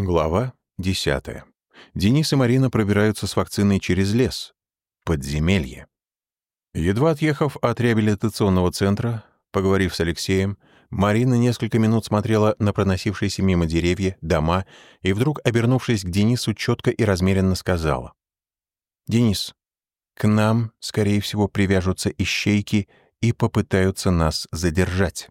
Глава 10. Денис и Марина пробираются с вакциной через лес. Подземелье. Едва отъехав от реабилитационного центра, поговорив с Алексеем, Марина несколько минут смотрела на проносившиеся мимо деревья, дома, и вдруг, обернувшись к Денису, четко и размеренно сказала. «Денис, к нам, скорее всего, привяжутся ищейки и попытаются нас задержать».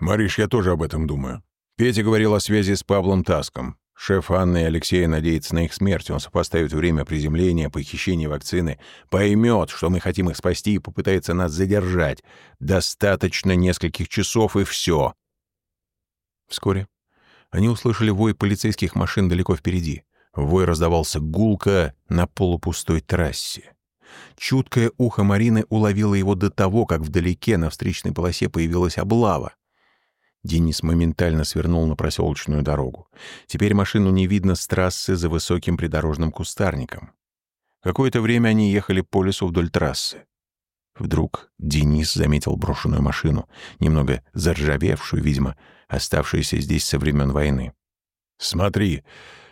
«Мариш, я тоже об этом думаю. Петя говорил о связи с Павлом Таском. Шеф Анны и Алексея надеется на их смерть. Он сопоставит время приземления, похищения вакцины, поймет, что мы хотим их спасти и попытается нас задержать. Достаточно нескольких часов, и все. Вскоре они услышали вой полицейских машин далеко впереди. Вой раздавался гулко на полупустой трассе. Чуткое ухо Марины уловило его до того, как вдалеке на встречной полосе появилась облава. Денис моментально свернул на проселочную дорогу. Теперь машину не видно с трассы за высоким придорожным кустарником. Какое-то время они ехали по лесу вдоль трассы. Вдруг Денис заметил брошенную машину, немного заржавевшую, видимо, оставшуюся здесь со времен войны. «Смотри,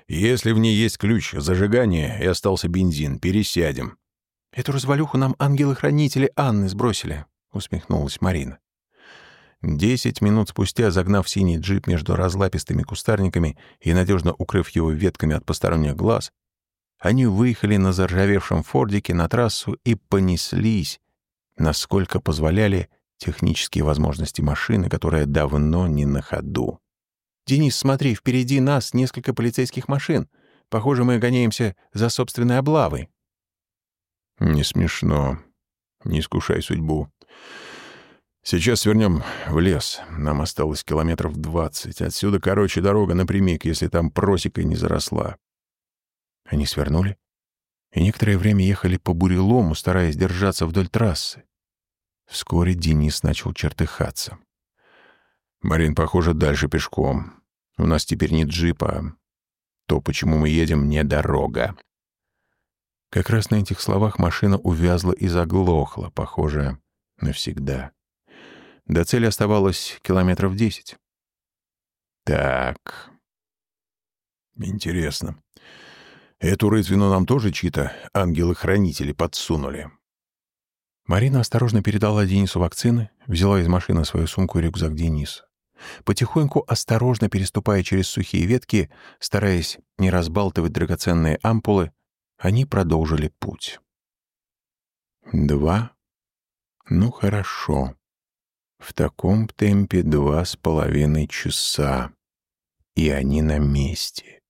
если в ней есть ключ зажигания и остался бензин, пересядем». «Эту развалюху нам ангелы-хранители Анны сбросили», — усмехнулась Марина. Десять минут спустя, загнав синий джип между разлапистыми кустарниками и надежно укрыв его ветками от посторонних глаз, они выехали на заржавевшем фордике на трассу и понеслись, насколько позволяли технические возможности машины, которая давно не на ходу. «Денис, смотри, впереди нас несколько полицейских машин. Похоже, мы гоняемся за собственной облавой». «Не смешно. Не искушай судьбу. Сейчас свернем в лес. Нам осталось километров двадцать. Отсюда, короче, дорога напрямик, если там просекой не заросла. Они свернули и некоторое время ехали по бурелому, стараясь держаться вдоль трассы. Вскоре Денис начал чертыхаться. «Марин, похоже, дальше пешком. У нас теперь не джипа. То, почему мы едем, не дорога». Как раз на этих словах машина увязла и заглохла, похоже, навсегда. До цели оставалось километров десять. Так. Интересно. Эту рытвину нам тоже чьи-то ангелы-хранители подсунули. Марина осторожно передала Денису вакцины, взяла из машины свою сумку и рюкзак Дениса. Потихоньку, осторожно переступая через сухие ветки, стараясь не разбалтывать драгоценные ампулы, они продолжили путь. Два. Ну, хорошо. В таком темпе два с половиной часа. И они на месте.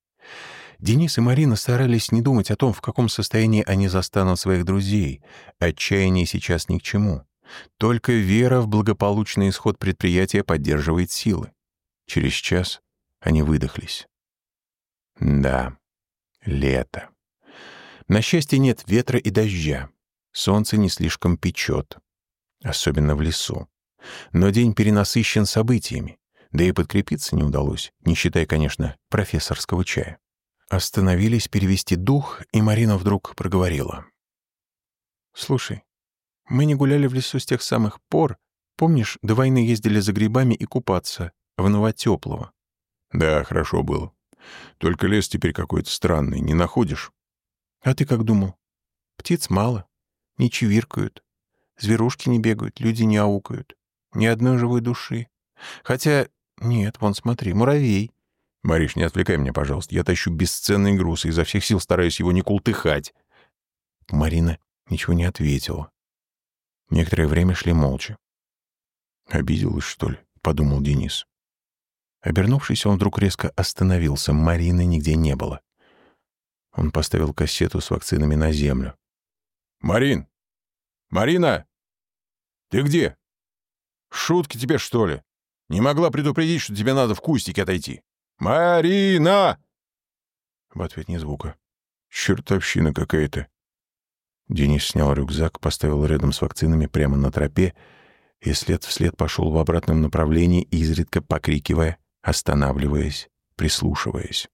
Денис и Марина старались не думать о том, в каком состоянии они застанут своих друзей. Отчаяние сейчас ни к чему. Только вера в благополучный исход предприятия поддерживает силы. Через час они выдохлись. Да, лето. На счастье нет ветра и дождя. Солнце не слишком печет, особенно в лесу. Но день перенасыщен событиями, да и подкрепиться не удалось, не считая, конечно, профессорского чая. Остановились перевести дух, и Марина вдруг проговорила. «Слушай, мы не гуляли в лесу с тех самых пор. Помнишь, до войны ездили за грибами и купаться в Новотёплово?» «Да, хорошо было. Только лес теперь какой-то странный, не находишь?» «А ты как думал? Птиц мало, не чевиркают, зверушки не бегают, люди не аукают. Ни одной живой души. Хотя... Нет, вон смотри, муравей. Мариш, не отвлекай меня, пожалуйста. Я тащу бесценный груз и изо всех сил стараюсь его не култыхать. Марина ничего не ответила. Некоторое время шли молча. «Обиделась, что ли?» — подумал Денис. Обернувшись, он вдруг резко остановился. Марины нигде не было. Он поставил кассету с вакцинами на землю. «Марин! Марина! Ты где?» Шутки тебе, что ли? Не могла предупредить, что тебе надо в кустике отойти. Марина!» В ответ ни звука. Чертовщина какая-то. Денис снял рюкзак, поставил рядом с вакцинами прямо на тропе и след вслед пошел в обратном направлении, изредка покрикивая, останавливаясь, прислушиваясь.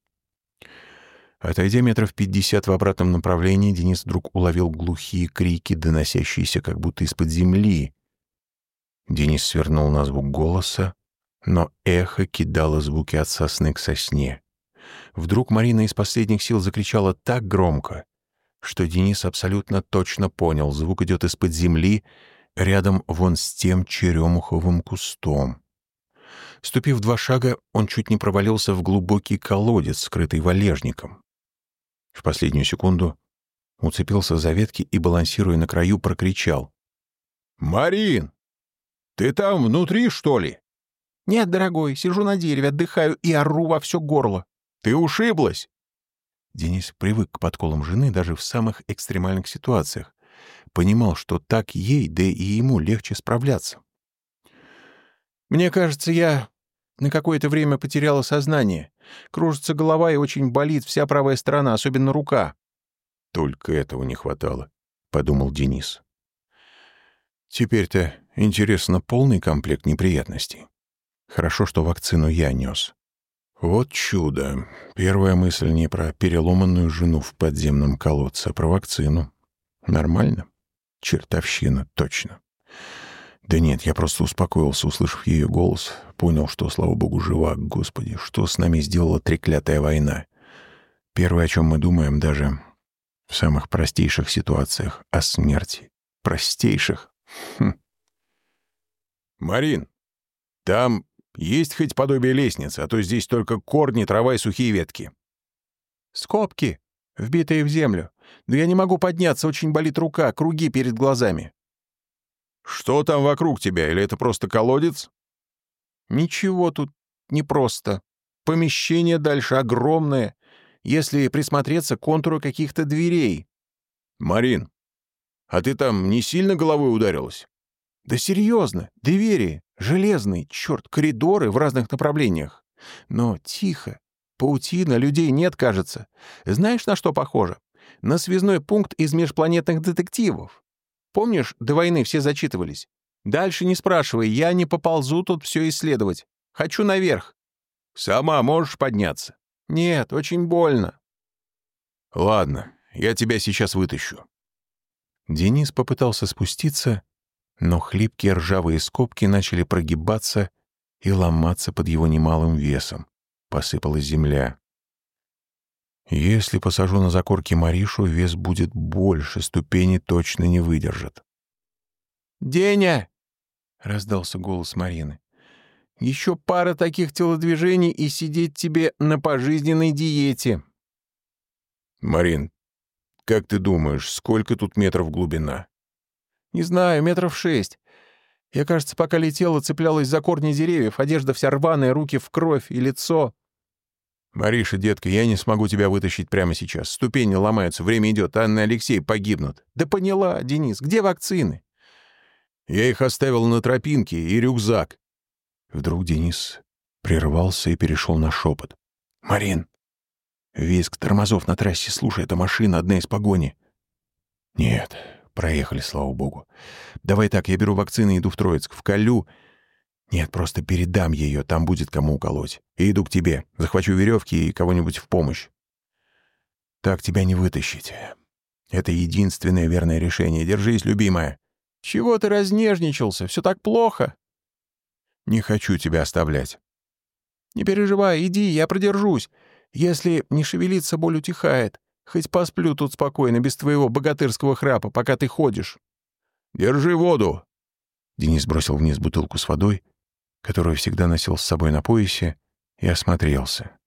Отойдя метров пятьдесят в обратном направлении, Денис вдруг уловил глухие крики, доносящиеся как будто из-под земли, Денис свернул на звук голоса, но эхо кидало звуки от сосны к сосне. Вдруг Марина из последних сил закричала так громко, что Денис абсолютно точно понял, звук идет из-под земли, рядом вон с тем черемуховым кустом. Ступив два шага, он чуть не провалился в глубокий колодец, скрытый валежником. В последнюю секунду уцепился за ветки и, балансируя на краю, прокричал. «Марин, ты там внутри, что ли?» «Нет, дорогой, сижу на дереве, отдыхаю и ору во все горло». «Ты ушиблась?» Денис привык к подколам жены даже в самых экстремальных ситуациях. Понимал, что так ей, да и ему легче справляться. «Мне кажется, я на какое-то время потеряла сознание. Кружится голова и очень болит вся правая сторона, особенно рука». «Только этого не хватало», — подумал Денис. «Теперь-то, интересно, полный комплект неприятностей. Хорошо, что вакцину я нес. Вот чудо. Первая мысль не про переломанную жену в подземном колодце, а про вакцину. Нормально? Чертовщина, точно. Да нет, я просто успокоился, услышав ее голос. Понял, что, слава богу, жива. Господи, что с нами сделала треклятая война? Первое, о чем мы думаем, даже в самых простейших ситуациях, о смерти. Простейших? Хм. «Марин, там есть хоть подобие лестницы, а то здесь только корни, трава и сухие ветки. Скобки, вбитые в землю. Но я не могу подняться, очень болит рука, круги перед глазами. Что там вокруг тебя, или это просто колодец? Ничего тут не просто. Помещение дальше огромное. Если присмотреться, контуры каких-то дверей. Марин, а ты там не сильно головой ударилась? Да серьезно, двери, железные, черт, коридоры в разных направлениях. Но тихо, паутина, людей нет, кажется. Знаешь, на что похоже? На связной пункт из межпланетных детективов. Помнишь, до войны все зачитывались? Дальше не спрашивай, я не поползу тут все исследовать. Хочу наверх. Сама можешь подняться? Нет, очень больно. Ладно, я тебя сейчас вытащу. Денис попытался спуститься, но хлипкие ржавые скобки начали прогибаться и ломаться под его немалым весом. Посыпалась земля. Если посажу на закорки Маришу, вес будет больше, ступени точно не выдержат. «Деня!» — раздался голос Марины. «Еще пара таких телодвижений и сидеть тебе на пожизненной диете». «Марин, как ты думаешь, сколько тут метров глубина?» «Не знаю, метров шесть. Я, кажется, пока летела, цеплялась за корни деревьев, одежда вся рваная, руки в кровь и лицо». «Мариша, детка, я не смогу тебя вытащить прямо сейчас. Ступени ломаются, время идет, Анна и Алексей погибнут». «Да поняла, Денис, где вакцины?» «Я их оставил на тропинке и рюкзак». Вдруг Денис прервался и перешел на шепот. «Марин, визг тормозов на трассе, слушай, это машина, одна из погони». «Нет, Проехали, слава богу. Давай так, я беру вакцины и иду в Троицк. Вколю... Нет, просто передам ее, там будет кому уколоть. И иду к тебе. Захвачу веревки и кого-нибудь в помощь. Так тебя не вытащить. Это единственное верное решение. Держись, любимая. Чего ты разнежничался? Все так плохо. Не хочу тебя оставлять. Не переживай, иди, я продержусь. Если не шевелиться, боль утихает. Хоть посплю тут спокойно, без твоего богатырского храпа, пока ты ходишь. Держи воду!» Денис бросил вниз бутылку с водой, которую всегда носил с собой на поясе, и осмотрелся.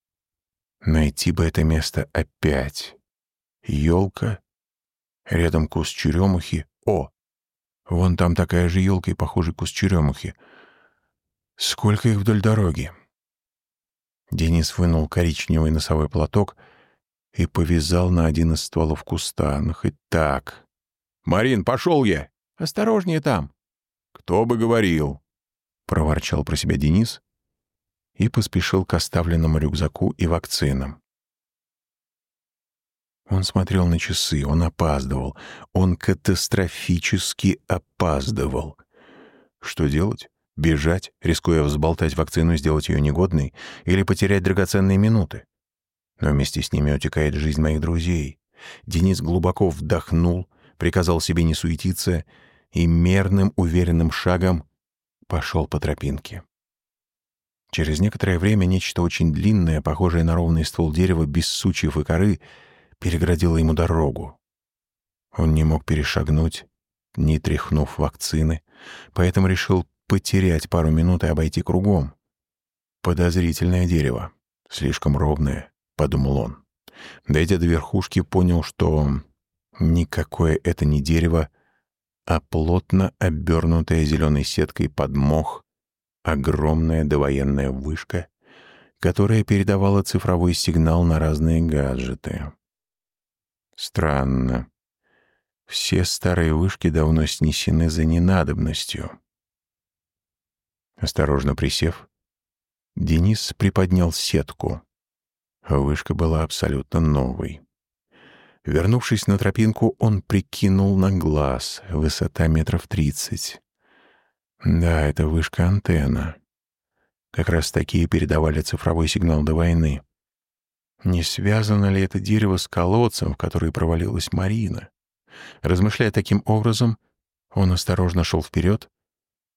Найти бы это место опять. Елка, рядом куст черемухи. О! Вон там такая же елка и похожий куст черемухи. Сколько их вдоль дороги? Денис вынул коричневый носовой платок — и повязал на один из стволов куста. Ну, хоть так. «Марин, пошел я!» «Осторожнее там!» «Кто бы говорил!» — проворчал про себя Денис и поспешил к оставленному рюкзаку и вакцинам. Он смотрел на часы, он опаздывал. Он катастрофически опаздывал. Что делать? Бежать, рискуя взболтать вакцину и сделать ее негодной, или потерять драгоценные минуты? Но вместе с ними утекает жизнь моих друзей. Денис глубоко вдохнул, приказал себе не суетиться и мерным, уверенным шагом пошел по тропинке. Через некоторое время нечто очень длинное, похожее на ровный ствол дерева без сучьев и коры, переградило ему дорогу. Он не мог перешагнуть, не тряхнув вакцины, поэтому решил потерять пару минут и обойти кругом. Подозрительное дерево, слишком ровное, — подумал он. Дойдя до верхушки, понял, что никакое это не дерево, а плотно обернутая зеленой сеткой под мох огромная довоенная вышка, которая передавала цифровой сигнал на разные гаджеты. Странно. Все старые вышки давно снесены за ненадобностью. Осторожно присев, Денис приподнял сетку. Вышка была абсолютно новой. Вернувшись на тропинку, он прикинул на глаз, высота метров тридцать. Да, это вышка-антенна. Как раз такие передавали цифровой сигнал до войны. Не связано ли это дерево с колодцем, в который провалилась Марина? Размышляя таким образом, он осторожно шел вперед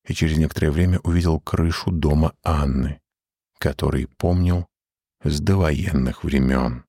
и через некоторое время увидел крышу дома Анны, который помнил с довоенных времен.